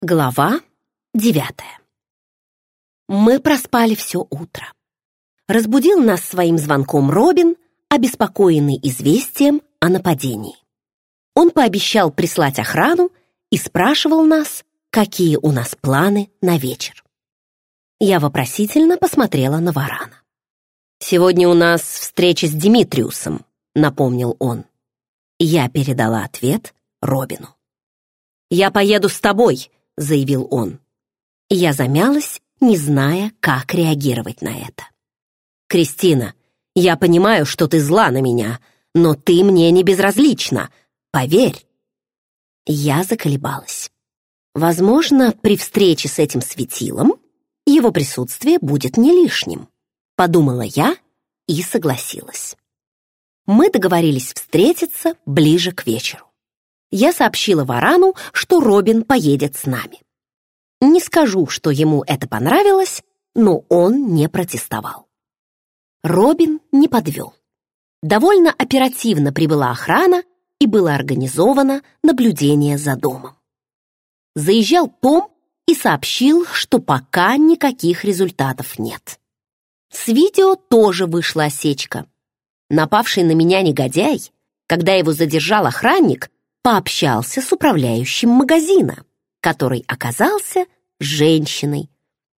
Глава девятая. Мы проспали все утро. Разбудил нас своим звонком Робин, обеспокоенный известием о нападении. Он пообещал прислать охрану и спрашивал нас, какие у нас планы на вечер. Я вопросительно посмотрела на Варана. «Сегодня у нас встреча с Димитриусом», — напомнил он. Я передала ответ Робину. «Я поеду с тобой», заявил он. Я замялась, не зная, как реагировать на это. «Кристина, я понимаю, что ты зла на меня, но ты мне не безразлична, поверь». Я заколебалась. Возможно, при встрече с этим светилом его присутствие будет не лишним, подумала я и согласилась. Мы договорились встретиться ближе к вечеру я сообщила Варану, что Робин поедет с нами. Не скажу, что ему это понравилось, но он не протестовал. Робин не подвел. Довольно оперативно прибыла охрана и было организовано наблюдение за домом. Заезжал Том и сообщил, что пока никаких результатов нет. С видео тоже вышла осечка. Напавший на меня негодяй, когда его задержал охранник, пообщался с управляющим магазина, который оказался женщиной,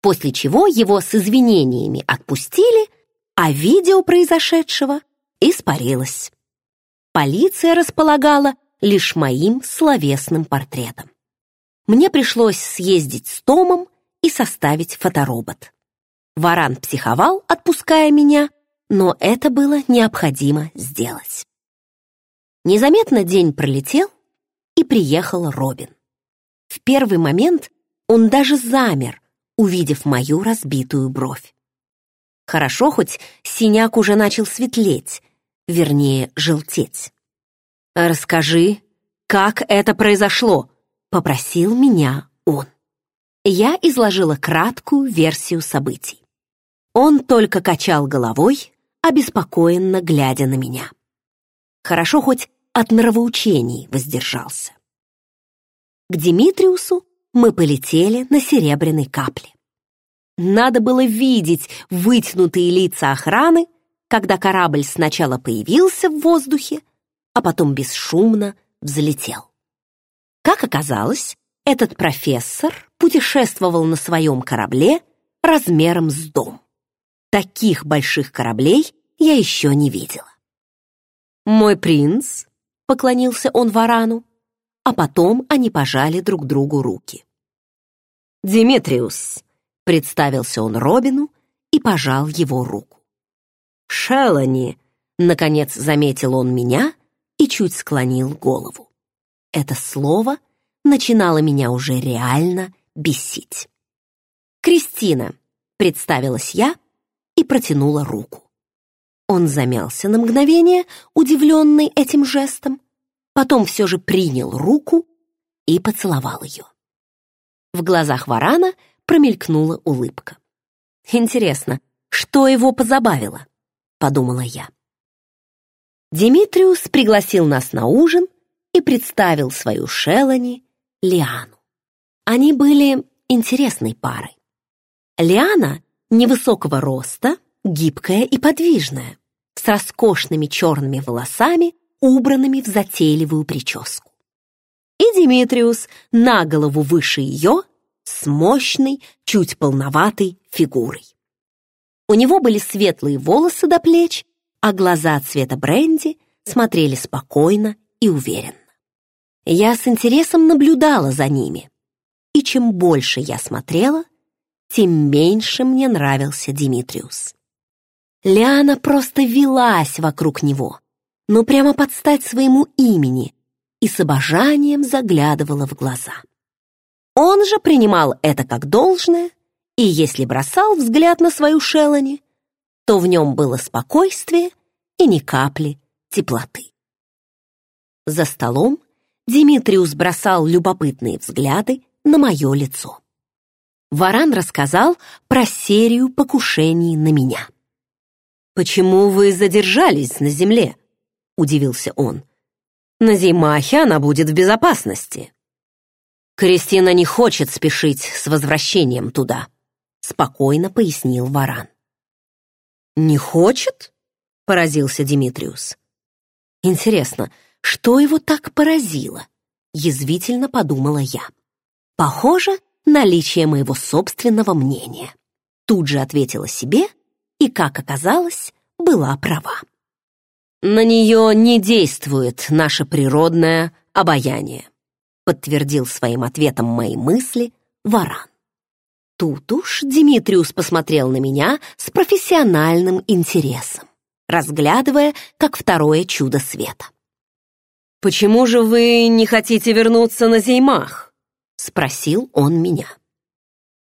после чего его с извинениями отпустили, а видео произошедшего испарилось. Полиция располагала лишь моим словесным портретом. Мне пришлось съездить с Томом и составить фоторобот. Варан психовал, отпуская меня, но это было необходимо сделать. Незаметно день пролетел, и приехал Робин. В первый момент он даже замер, увидев мою разбитую бровь. Хорошо, хоть синяк уже начал светлеть, вернее, желтеть. «Расскажи, как это произошло?» — попросил меня он. Я изложила краткую версию событий. Он только качал головой, обеспокоенно глядя на меня. Хорошо, хоть от нравоучений воздержался. К Димитриусу мы полетели на серебряной капле. Надо было видеть вытянутые лица охраны, когда корабль сначала появился в воздухе, а потом бесшумно взлетел. Как оказалось, этот профессор путешествовал на своем корабле размером с дом. Таких больших кораблей я еще не видела. «Мой принц», — поклонился он Варану, а потом они пожали друг другу руки. «Димитриус», — представился он Робину и пожал его руку. «Шелани», — наконец заметил он меня и чуть склонил голову. Это слово начинало меня уже реально бесить. «Кристина», — представилась я и протянула руку. Он замялся на мгновение, удивленный этим жестом, потом все же принял руку и поцеловал ее. В глазах Варана промелькнула улыбка. «Интересно, что его позабавило?» — подумала я. Димитриус пригласил нас на ужин и представил свою Шелани Лиану. Они были интересной парой. Лиана невысокого роста, гибкая и подвижная, с роскошными черными волосами убранными в затейливую прическу. И Димитриус на голову выше ее с мощной, чуть полноватой фигурой. У него были светлые волосы до плеч, а глаза цвета бренди смотрели спокойно и уверенно. Я с интересом наблюдала за ними, и чем больше я смотрела, тем меньше мне нравился Димитриус. Лиана просто велась вокруг него, но прямо под стать своему имени и с обожанием заглядывала в глаза. Он же принимал это как должное, и если бросал взгляд на свою Шелани, то в нем было спокойствие и ни капли теплоты. За столом Димитриус бросал любопытные взгляды на мое лицо. Варан рассказал про серию покушений на меня. «Почему вы задержались на земле?» удивился он. «На Зимахе она будет в безопасности». Кристина не хочет спешить с возвращением туда, спокойно пояснил Варан. Не хочет? Поразился Димитриус. Интересно, что его так поразило? Язвительно подумала я. Похоже, наличие моего собственного мнения. Тут же ответила себе и, как оказалось, была права. На нее не действует наше природное обаяние, подтвердил своим ответом мои мысли Варан. Тут уж Димитриус посмотрел на меня с профессиональным интересом, разглядывая как второе чудо света. «Почему же вы не хотите вернуться на Зеймах?» — спросил он меня.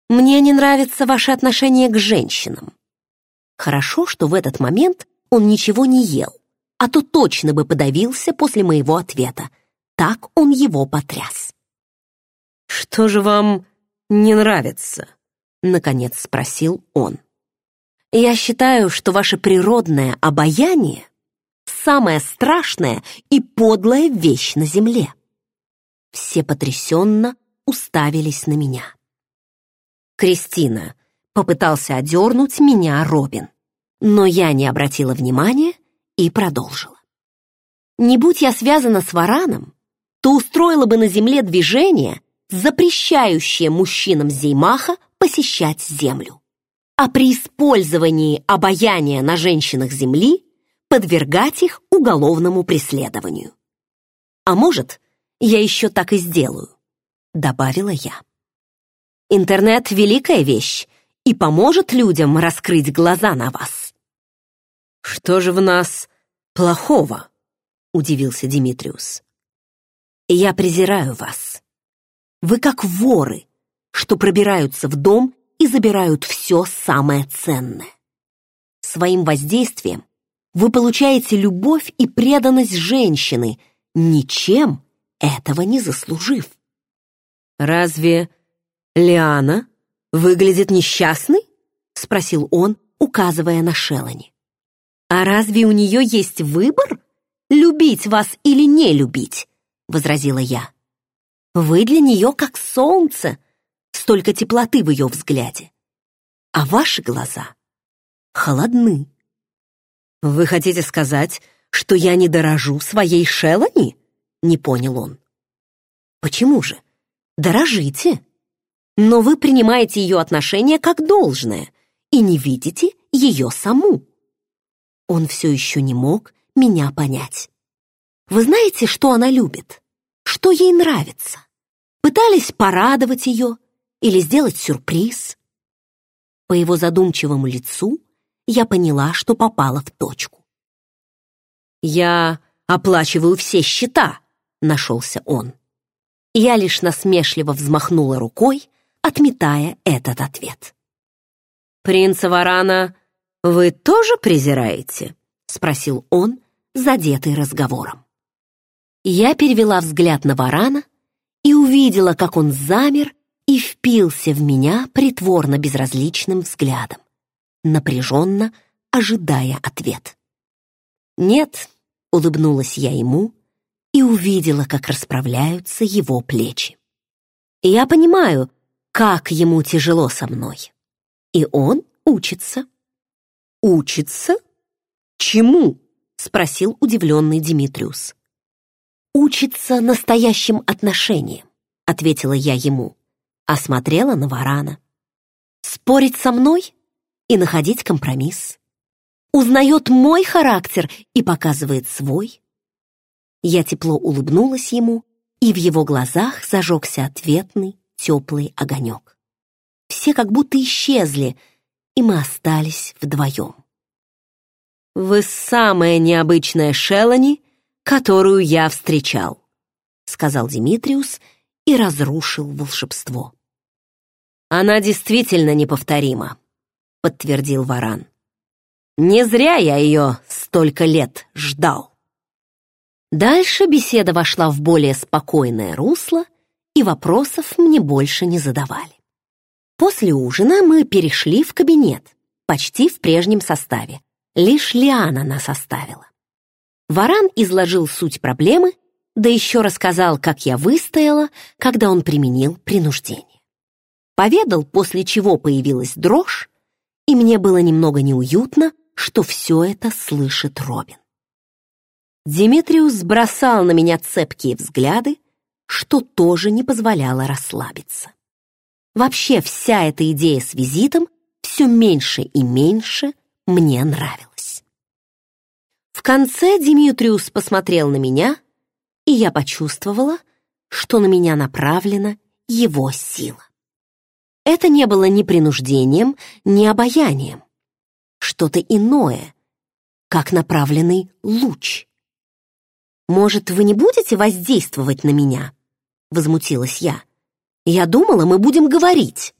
«Мне не нравится ваше отношение к женщинам». Хорошо, что в этот момент он ничего не ел, а то точно бы подавился после моего ответа. Так он его потряс. «Что же вам не нравится?» — наконец спросил он. «Я считаю, что ваше природное обаяние — самая страшная и подлая вещь на земле». Все потрясенно уставились на меня. «Кристина», — попытался одернуть меня Робин, но я не обратила внимания и продолжила. «Не будь я связана с вараном, то устроила бы на земле движение, запрещающее мужчинам Зеймаха посещать землю. А при использовании обаяния на женщинах земли подвергать их уголовному преследованию. А может, я еще так и сделаю, добавила я. Интернет — великая вещь и поможет людям раскрыть глаза на вас. Что же в нас плохого? Удивился Димитриус. Я презираю вас. Вы как воры, что пробираются в дом и забирают все самое ценное. Своим воздействием вы получаете любовь и преданность женщины, ничем этого не заслужив. «Разве Лиана выглядит несчастной?» — спросил он, указывая на Шелани. «А разве у нее есть выбор, любить вас или не любить?» — возразила я. «Вы для нее как солнце, столько теплоты в ее взгляде. А ваши глаза холодны. «Вы хотите сказать, что я не дорожу своей Шелани?» — не понял он. «Почему же? Дорожите. Но вы принимаете ее отношение как должное и не видите ее саму». Он все еще не мог меня понять. «Вы знаете, что она любит? Что ей нравится? Пытались порадовать ее, или сделать сюрприз. По его задумчивому лицу я поняла, что попала в точку. «Я оплачиваю все счета», — нашелся он. Я лишь насмешливо взмахнула рукой, отметая этот ответ. «Принца Варана вы тоже презираете?» — спросил он, задетый разговором. Я перевела взгляд на Варана и увидела, как он замер и впился в меня притворно безразличным взглядом, напряженно ожидая ответ. «Нет», — улыбнулась я ему и увидела, как расправляются его плечи. «Я понимаю, как ему тяжело со мной. И он учится». «Учится? Чему?» — спросил удивленный Димитриус. «Учится настоящим отношениям», — ответила я ему осмотрела на варана. Спорить со мной и находить компромисс. Узнает мой характер и показывает свой. Я тепло улыбнулась ему, и в его глазах зажегся ответный теплый огонек. Все как будто исчезли, и мы остались вдвоем. «Вы самая необычная Шелани, которую я встречал», сказал Димитриус и разрушил волшебство. «Она действительно неповторима», — подтвердил Варан. «Не зря я ее столько лет ждал». Дальше беседа вошла в более спокойное русло, и вопросов мне больше не задавали. После ужина мы перешли в кабинет, почти в прежнем составе. Лишь Лиана нас оставила. Варан изложил суть проблемы да еще рассказал, как я выстояла, когда он применил принуждение. Поведал, после чего появилась дрожь, и мне было немного неуютно, что все это слышит Робин. Димитриус бросал на меня цепкие взгляды, что тоже не позволяло расслабиться. Вообще вся эта идея с визитом все меньше и меньше мне нравилась. В конце Димитриус посмотрел на меня, и я почувствовала, что на меня направлена его сила. Это не было ни принуждением, ни обаянием. Что-то иное, как направленный луч. «Может, вы не будете воздействовать на меня?» — возмутилась я. «Я думала, мы будем говорить».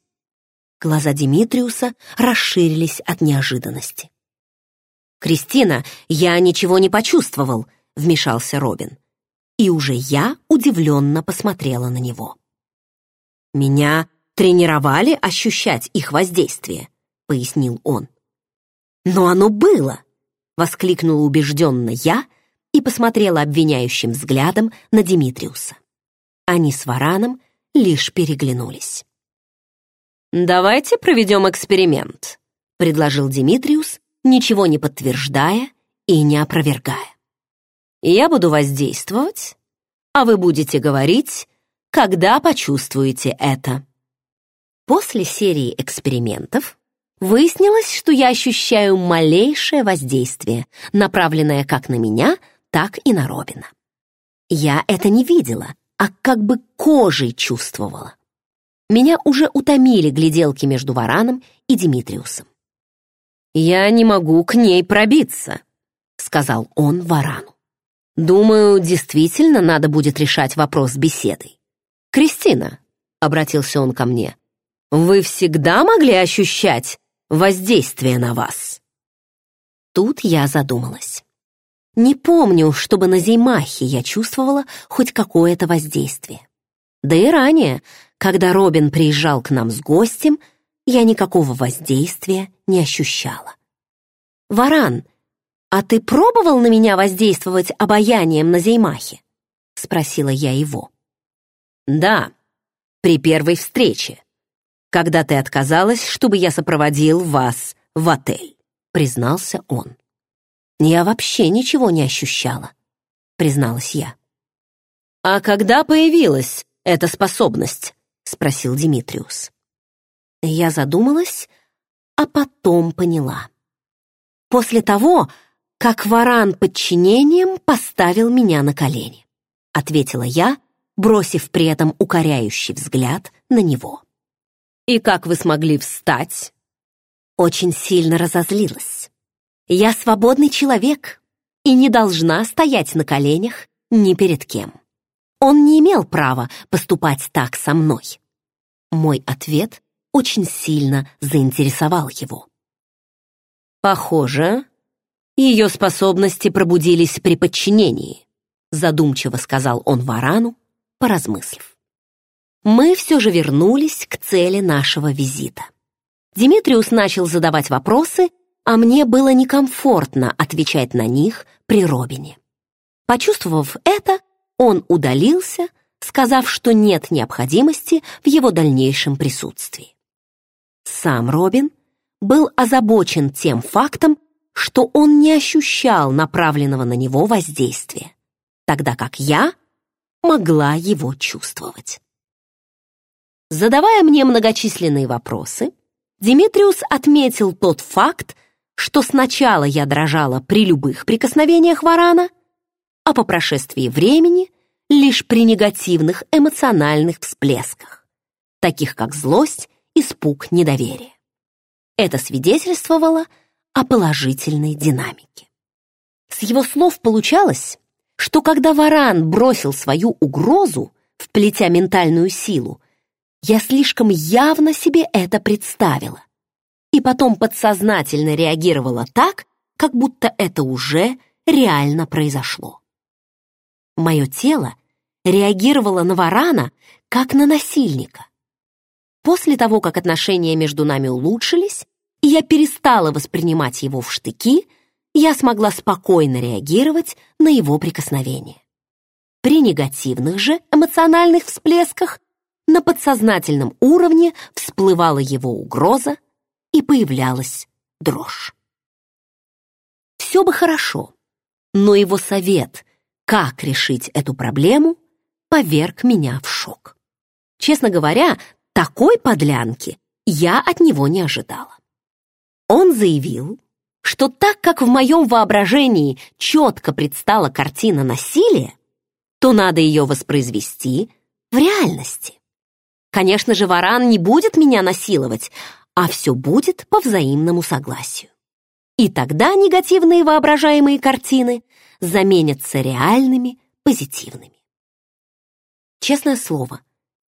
Глаза Димитриуса расширились от неожиданности. «Кристина, я ничего не почувствовал», — вмешался Робин. И уже я удивленно посмотрела на него. «Меня тренировали ощущать их воздействие», — пояснил он. «Но оно было!» — воскликнула убежденно я — и посмотрела обвиняющим взглядом на Димитриуса. Они с Вараном лишь переглянулись. «Давайте проведем эксперимент», — предложил Димитриус, ничего не подтверждая и не опровергая. «Я буду воздействовать, а вы будете говорить, когда почувствуете это». После серии экспериментов выяснилось, что я ощущаю малейшее воздействие, направленное как на меня, так и на Робина. Я это не видела, а как бы кожей чувствовала. Меня уже утомили гляделки между Вараном и Димитриусом. «Я не могу к ней пробиться», — сказал он Варану. «Думаю, действительно надо будет решать вопрос беседой. Кристина», — обратился он ко мне, — «вы всегда могли ощущать воздействие на вас?» Тут я задумалась. Не помню, чтобы на Зеймахе я чувствовала хоть какое-то воздействие. Да и ранее, когда Робин приезжал к нам с гостем, я никакого воздействия не ощущала. «Варан, а ты пробовал на меня воздействовать обаянием на Зеймахе?» — спросила я его. «Да, при первой встрече, когда ты отказалась, чтобы я сопроводил вас в отель», — признался он. «Я вообще ничего не ощущала», — призналась я. «А когда появилась эта способность?» — спросил Димитриус. Я задумалась, а потом поняла. После того, как варан подчинением поставил меня на колени, ответила я, бросив при этом укоряющий взгляд на него. «И как вы смогли встать?» Очень сильно разозлилась. Я свободный человек и не должна стоять на коленях ни перед кем. Он не имел права поступать так со мной. Мой ответ очень сильно заинтересовал его. Похоже, ее способности пробудились при подчинении, задумчиво сказал он Варану, поразмыслив. Мы все же вернулись к цели нашего визита. Димитриус начал задавать вопросы, а мне было некомфортно отвечать на них при Робине. Почувствовав это, он удалился, сказав, что нет необходимости в его дальнейшем присутствии. Сам Робин был озабочен тем фактом, что он не ощущал направленного на него воздействия, тогда как я могла его чувствовать. Задавая мне многочисленные вопросы, Димитриус отметил тот факт, что сначала я дрожала при любых прикосновениях варана, а по прошествии времени лишь при негативных эмоциональных всплесках, таких как злость, испуг, недоверие. Это свидетельствовало о положительной динамике. С его слов получалось, что когда варан бросил свою угрозу, вплетя ментальную силу, я слишком явно себе это представила и потом подсознательно реагировала так, как будто это уже реально произошло. Мое тело реагировало на варана, как на насильника. После того, как отношения между нами улучшились, и я перестала воспринимать его в штыки, я смогла спокойно реагировать на его прикосновение. При негативных же эмоциональных всплесках на подсознательном уровне всплывала его угроза и появлялась дрожь. Все бы хорошо, но его совет, как решить эту проблему, поверг меня в шок. Честно говоря, такой подлянки я от него не ожидала. Он заявил, что так как в моем воображении четко предстала картина насилия, то надо ее воспроизвести в реальности. Конечно же, Варан не будет меня насиловать, а все будет по взаимному согласию. И тогда негативные воображаемые картины заменятся реальными, позитивными. Честное слово,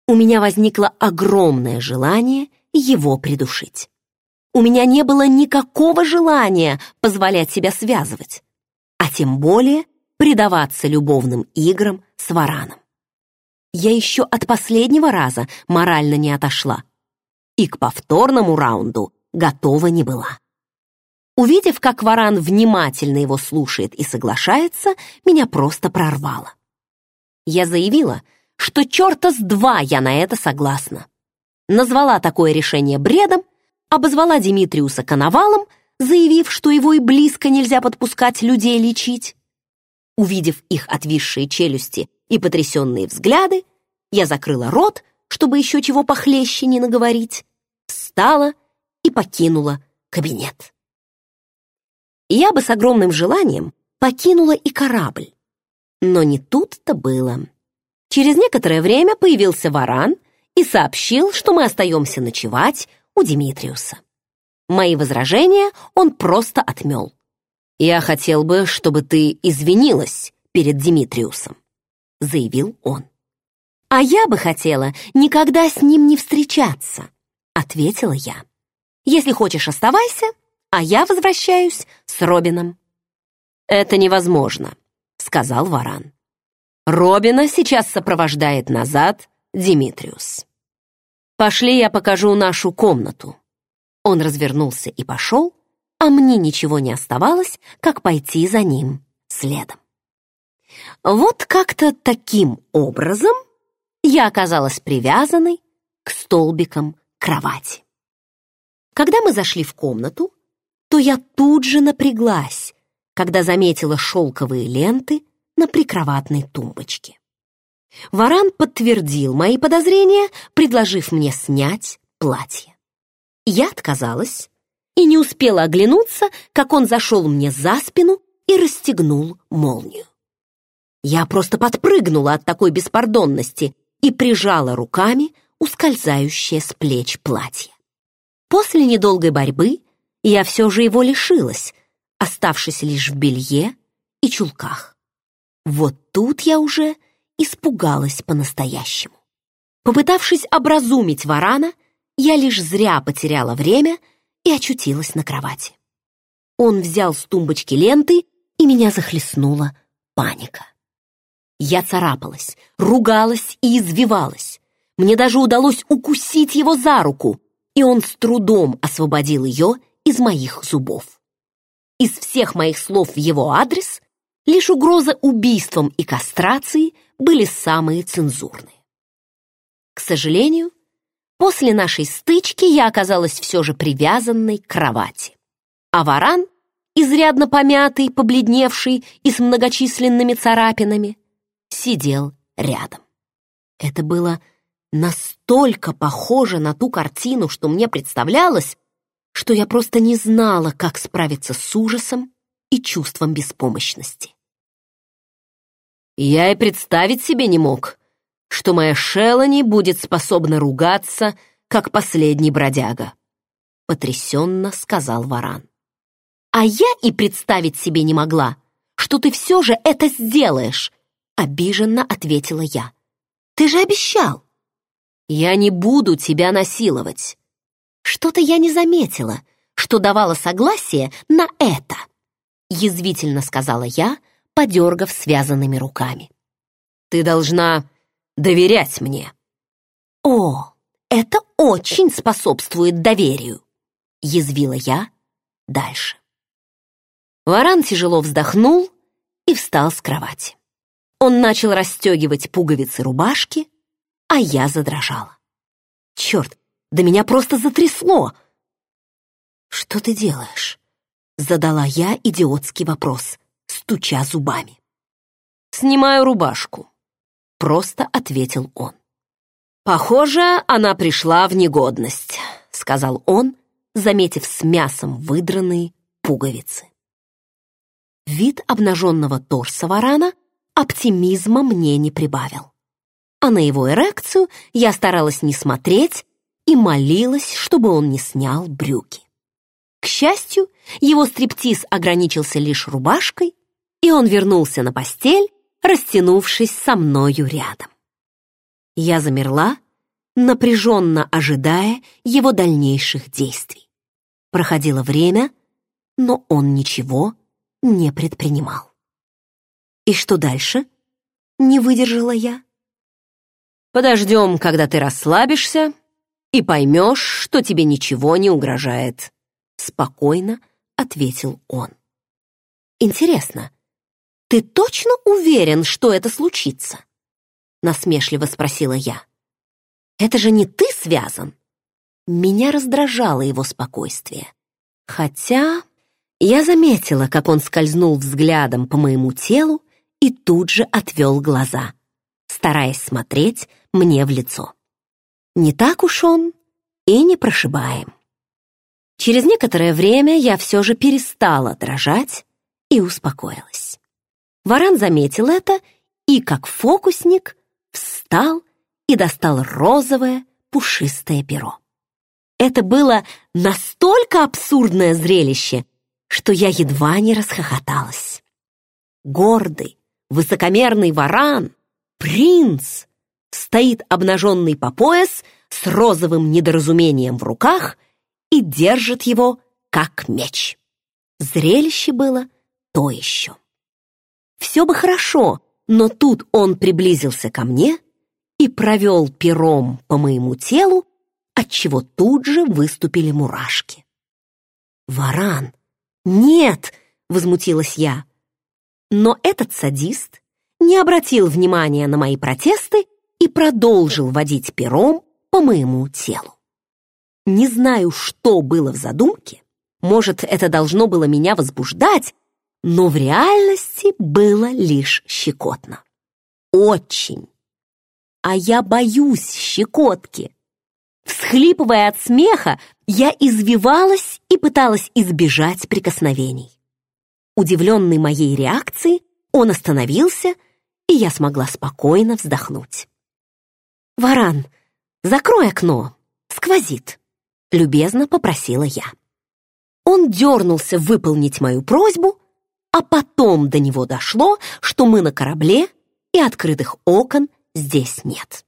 у меня возникло огромное желание его придушить. У меня не было никакого желания позволять себя связывать, а тем более предаваться любовным играм с вараном. Я еще от последнего раза морально не отошла и к повторному раунду готова не была. Увидев, как варан внимательно его слушает и соглашается, меня просто прорвало. Я заявила, что черта с два я на это согласна. Назвала такое решение бредом, обозвала Димитриуса коновалом, заявив, что его и близко нельзя подпускать людей лечить. Увидев их отвисшие челюсти и потрясенные взгляды, я закрыла рот, чтобы еще чего похлеще не наговорить, встала и покинула кабинет. Я бы с огромным желанием покинула и корабль. Но не тут-то было. Через некоторое время появился варан и сообщил, что мы остаемся ночевать у Димитриуса. Мои возражения он просто отмел. «Я хотел бы, чтобы ты извинилась перед Димитриусом», — заявил он. «А я бы хотела никогда с ним не встречаться», — ответила я. «Если хочешь, оставайся, а я возвращаюсь с Робином». «Это невозможно», — сказал Варан. Робина сейчас сопровождает назад Димитриус. Пошли, я покажу нашу комнату. Он развернулся и пошел, а мне ничего не оставалось, как пойти за ним следом. Вот как-то таким образом я оказалась привязанной к столбикам кровати. Когда мы зашли в комнату, то я тут же напряглась, когда заметила шелковые ленты на прикроватной тумбочке. Варан подтвердил мои подозрения, предложив мне снять платье. Я отказалась и не успела оглянуться, как он зашел мне за спину и расстегнул молнию. Я просто подпрыгнула от такой беспардонности и прижала руками ускользающее с плеч платье. После недолгой борьбы я все же его лишилась, оставшись лишь в белье и чулках. Вот тут я уже испугалась по-настоящему. Попытавшись образумить варана, я лишь зря потеряла время и очутилась на кровати. Он взял с тумбочки ленты, и меня захлестнула паника. Я царапалась, ругалась и извивалась. Мне даже удалось укусить его за руку, и он с трудом освободил ее из моих зубов. Из всех моих слов в его адрес лишь угроза убийством и кастрацией были самые цензурные. К сожалению, после нашей стычки я оказалась все же привязанной к кровати. А варан, изрядно помятый, побледневший и с многочисленными царапинами, сидел рядом. Это было настолько похоже на ту картину, что мне представлялось, что я просто не знала, как справиться с ужасом и чувством беспомощности. Я и представить себе не мог, что моя Шелани будет способна ругаться, как последний бродяга, потрясенно сказал Варан. А я и представить себе не могла, что ты все же это сделаешь, обиженно ответила я. Ты же обещал. Я не буду тебя насиловать. Что-то я не заметила, что давала согласие на это язвительно сказала я, подергав связанными руками. «Ты должна доверять мне». «О, это очень способствует доверию», — язвила я дальше. Варан тяжело вздохнул и встал с кровати. Он начал расстегивать пуговицы рубашки, а я задрожала. Черт, да меня просто затрясло. «Что ты делаешь?» — задала я идиотский вопрос, стуча зубами. «Снимаю рубашку», — просто ответил он. «Похоже, она пришла в негодность», — сказал он, заметив с мясом выдранные пуговицы. Вид обнаженного торса варана оптимизма мне не прибавил. А на его эрекцию я старалась не смотреть и молилась, чтобы он не снял брюки. К счастью, его стриптиз ограничился лишь рубашкой, и он вернулся на постель, растянувшись со мною рядом. Я замерла, напряженно ожидая его дальнейших действий. Проходило время, но он ничего не предпринимал. «И что дальше?» — не выдержала я. «Подождем, когда ты расслабишься и поймешь, что тебе ничего не угрожает», — спокойно ответил он. «Интересно, ты точно уверен, что это случится?» — насмешливо спросила я. «Это же не ты связан?» Меня раздражало его спокойствие. Хотя я заметила, как он скользнул взглядом по моему телу и тут же отвел глаза, стараясь смотреть мне в лицо. Не так уж он и не прошибаем. Через некоторое время я все же перестала дрожать и успокоилась. Варан заметил это и, как фокусник, встал и достал розовое пушистое перо. Это было настолько абсурдное зрелище, что я едва не расхохоталась. Гордый, высокомерный варан, принц, стоит обнаженный по пояс с розовым недоразумением в руках и держит его как меч. Зрелище было то еще. Все бы хорошо, но тут он приблизился ко мне и провел пером по моему телу, отчего тут же выступили мурашки. «Варан! Нет!» — возмутилась я. Но этот садист не обратил внимания на мои протесты и продолжил водить пером по моему телу. Не знаю, что было в задумке, может, это должно было меня возбуждать, но в реальности было лишь щекотно. Очень. А я боюсь щекотки. Всхлипывая от смеха, я извивалась и пыталась избежать прикосновений. Удивленный моей реакцией, он остановился, и я смогла спокойно вздохнуть. «Варан, закрой окно, сквозит», — любезно попросила я. Он дернулся выполнить мою просьбу, а потом до него дошло, что мы на корабле, и открытых окон здесь нет.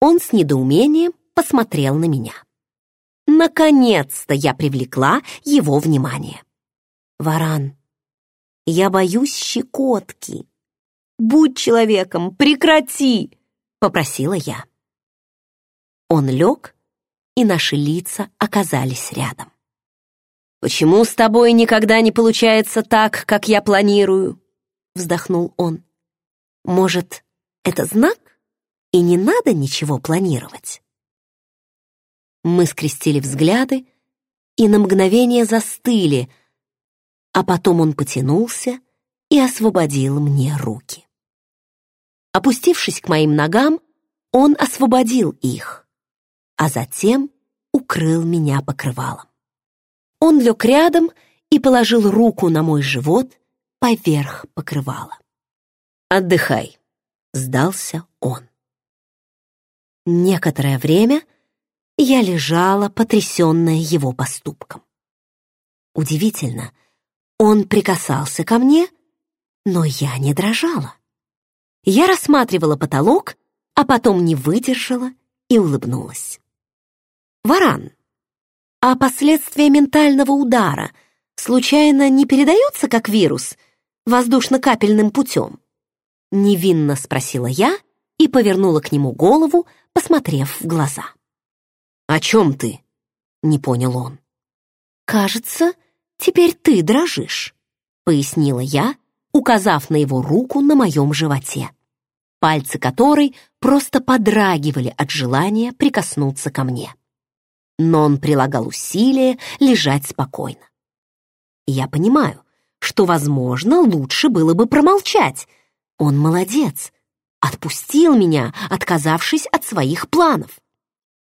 Он с недоумением посмотрел на меня. Наконец-то я привлекла его внимание. «Варан, я боюсь щекотки. Будь человеком, прекрати!» — попросила я. Он лег, и наши лица оказались рядом. «Почему с тобой никогда не получается так, как я планирую?» — вздохнул он. «Может, это знак, и не надо ничего планировать?» Мы скрестили взгляды и на мгновение застыли, а потом он потянулся и освободил мне руки. Опустившись к моим ногам, он освободил их, а затем укрыл меня покрывалом. Он лег рядом и положил руку на мой живот поверх покрывала. «Отдыхай», — сдался он. Некоторое время я лежала, потрясенная его поступком. Удивительно, он прикасался ко мне, но я не дрожала. Я рассматривала потолок, а потом не выдержала и улыбнулась. «Варан, а последствия ментального удара случайно не передаются как вирус воздушно-капельным путем?» Невинно спросила я и повернула к нему голову, посмотрев в глаза. «О чем ты?» — не понял он. «Кажется, теперь ты дрожишь», — пояснила я, указав на его руку на моем животе, пальцы которой просто подрагивали от желания прикоснуться ко мне. Но он прилагал усилия лежать спокойно. Я понимаю, что, возможно, лучше было бы промолчать. Он молодец, отпустил меня, отказавшись от своих планов.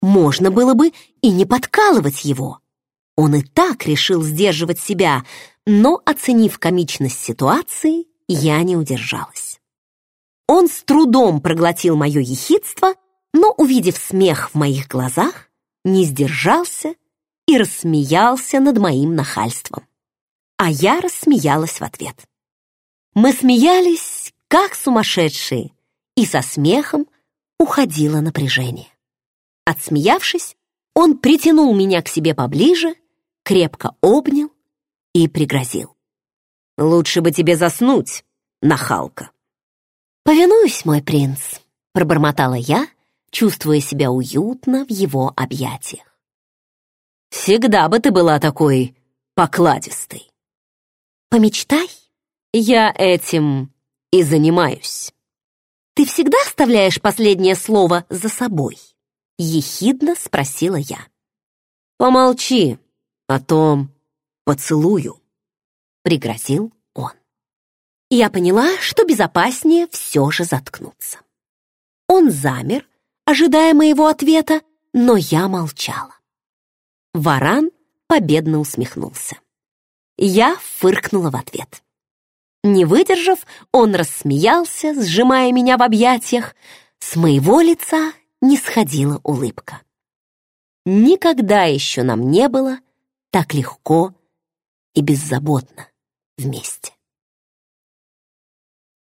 Можно было бы и не подкалывать его. Он и так решил сдерживать себя, но, оценив комичность ситуации, я не удержалась. Он с трудом проглотил мое ехидство, но, увидев смех в моих глазах, не сдержался и рассмеялся над моим нахальством. А я рассмеялась в ответ. Мы смеялись, как сумасшедшие, и со смехом уходило напряжение. Отсмеявшись, он притянул меня к себе поближе, крепко обнял и пригрозил. «Лучше бы тебе заснуть, нахалка». «Повинуюсь, мой принц», — пробормотала я, чувствуя себя уютно в его объятиях. «Всегда бы ты была такой покладистой». «Помечтай, я этим и занимаюсь». «Ты всегда оставляешь последнее слово за собой?» — ехидно спросила я. «Помолчи о том поцелую», — пригрозил. Я поняла, что безопаснее все же заткнуться. Он замер, ожидая моего ответа, но я молчала. Варан победно усмехнулся. Я фыркнула в ответ. Не выдержав, он рассмеялся, сжимая меня в объятиях. С моего лица не сходила улыбка. Никогда еще нам не было так легко и беззаботно вместе.